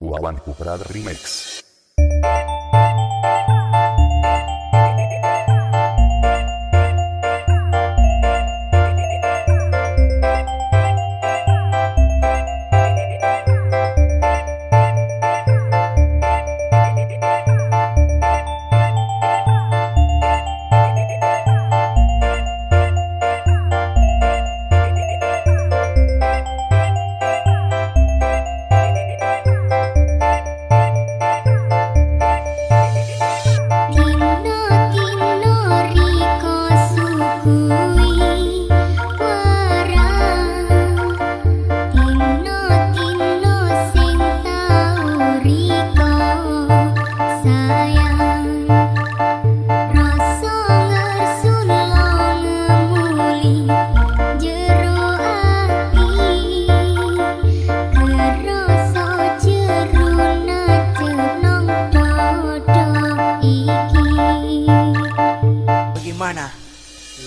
O Alan Cooper Remix.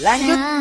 来，你。